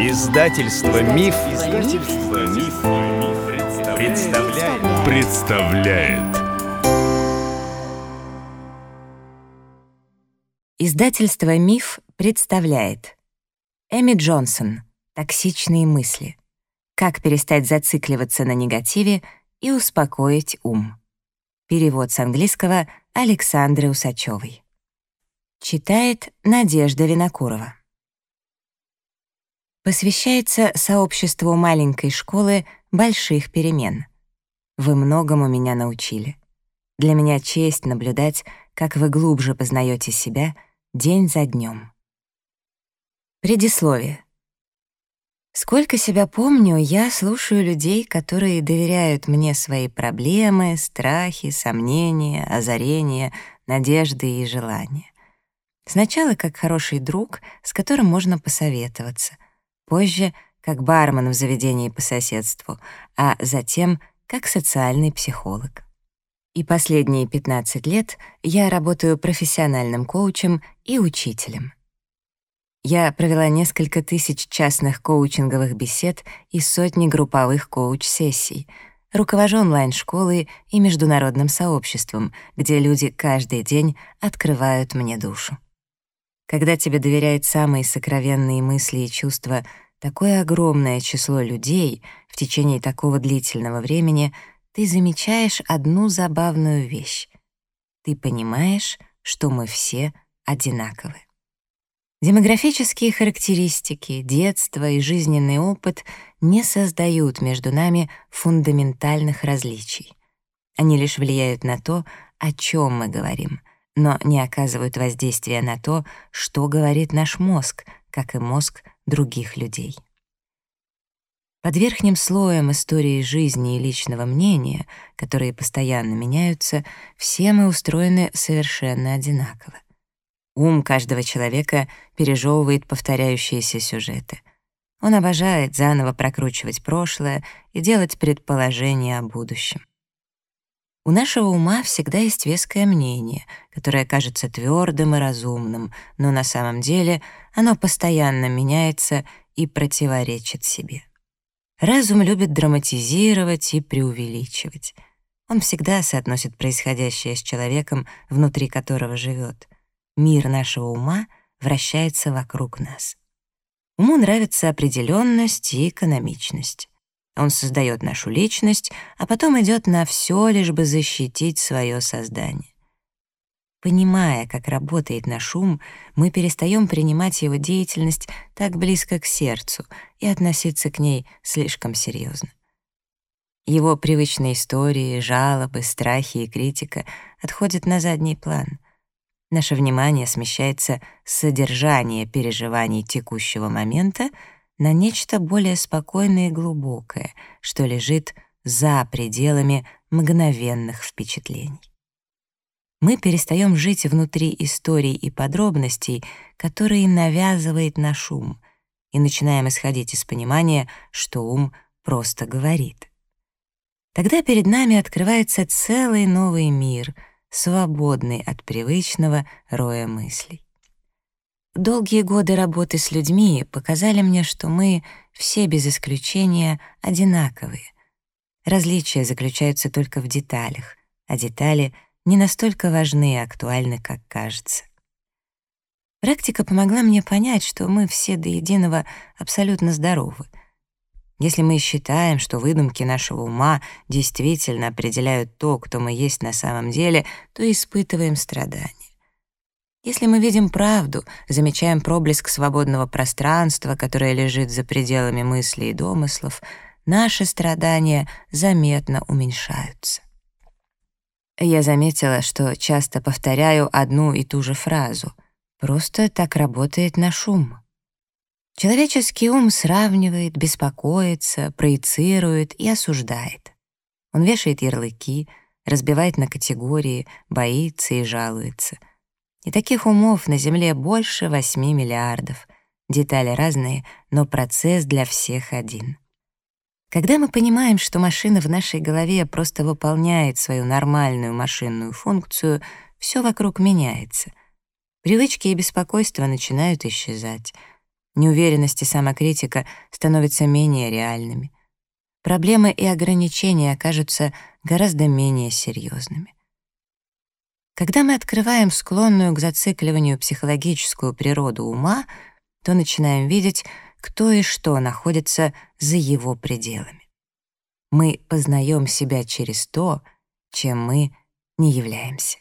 Издательство Миф, Издательство Миф, представляет. представляет. Издательство Миф представляет. Эми Джонсон. Токсичные мысли. Как перестать зацикливаться на негативе и успокоить ум. Перевод с английского Александры Усачевой. Читает Надежда Винокурова. Посвящается сообществу маленькой школы больших перемен. Вы многому меня научили. Для меня честь наблюдать, как вы глубже познаете себя день за днем. Предисловие. Сколько себя помню, я слушаю людей, которые доверяют мне свои проблемы, страхи, сомнения, озарения, надежды и желания. Сначала как хороший друг, с которым можно посоветоваться. Позже — как бармен в заведении по соседству, а затем — как социальный психолог. И последние 15 лет я работаю профессиональным коучем и учителем. Я провела несколько тысяч частных коучинговых бесед и сотни групповых коуч-сессий, руковожу онлайн-школой и международным сообществом, где люди каждый день открывают мне душу. Когда тебе доверяет самые сокровенные мысли и чувства такое огромное число людей в течение такого длительного времени, ты замечаешь одну забавную вещь. Ты понимаешь, что мы все одинаковы. Демографические характеристики, детство и жизненный опыт не создают между нами фундаментальных различий. Они лишь влияют на то, о чем мы говорим, но не оказывают воздействия на то, что говорит наш мозг, как и мозг других людей. Под верхним слоем истории жизни и личного мнения, которые постоянно меняются, все мы устроены совершенно одинаково. Ум каждого человека пережевывает повторяющиеся сюжеты. Он обожает заново прокручивать прошлое и делать предположения о будущем. У нашего ума всегда есть веское мнение, которое кажется твердым и разумным, но на самом деле оно постоянно меняется и противоречит себе. Разум любит драматизировать и преувеличивать. Он всегда соотносит происходящее с человеком, внутри которого живет. Мир нашего ума вращается вокруг нас. Уму нравится определенность и экономичность. Он создает нашу личность, а потом идет на все, лишь бы защитить свое создание. Понимая, как работает наш ум, мы перестаем принимать его деятельность так близко к сердцу и относиться к ней слишком серьезно. Его привычные истории, жалобы, страхи и критика отходят на задний план. Наше внимание смещается с содержания переживаний текущего момента — на нечто более спокойное и глубокое, что лежит за пределами мгновенных впечатлений. Мы перестаем жить внутри историй и подробностей, которые навязывает наш ум, и начинаем исходить из понимания, что ум просто говорит. Тогда перед нами открывается целый новый мир, свободный от привычного роя мыслей. Долгие годы работы с людьми показали мне, что мы все без исключения одинаковые. Различия заключаются только в деталях, а детали не настолько важны и актуальны, как кажется. Практика помогла мне понять, что мы все до единого абсолютно здоровы. Если мы считаем, что выдумки нашего ума действительно определяют то, кто мы есть на самом деле, то испытываем страдания. Если мы видим правду, замечаем проблеск свободного пространства, которое лежит за пределами мыслей и домыслов, наши страдания заметно уменьшаются. Я заметила, что часто повторяю одну и ту же фразу. Просто так работает наш ум. Человеческий ум сравнивает, беспокоится, проецирует и осуждает. Он вешает ярлыки, разбивает на категории, боится и жалуется — и таких умов на Земле больше 8 миллиардов. Детали разные, но процесс для всех один. Когда мы понимаем, что машина в нашей голове просто выполняет свою нормальную машинную функцию, все вокруг меняется. Привычки и беспокойство начинают исчезать. Неуверенность и самокритика становятся менее реальными. Проблемы и ограничения окажутся гораздо менее серьезными. Когда мы открываем склонную к зацикливанию психологическую природу ума, то начинаем видеть, кто и что находится за его пределами. Мы познаем себя через то, чем мы не являемся.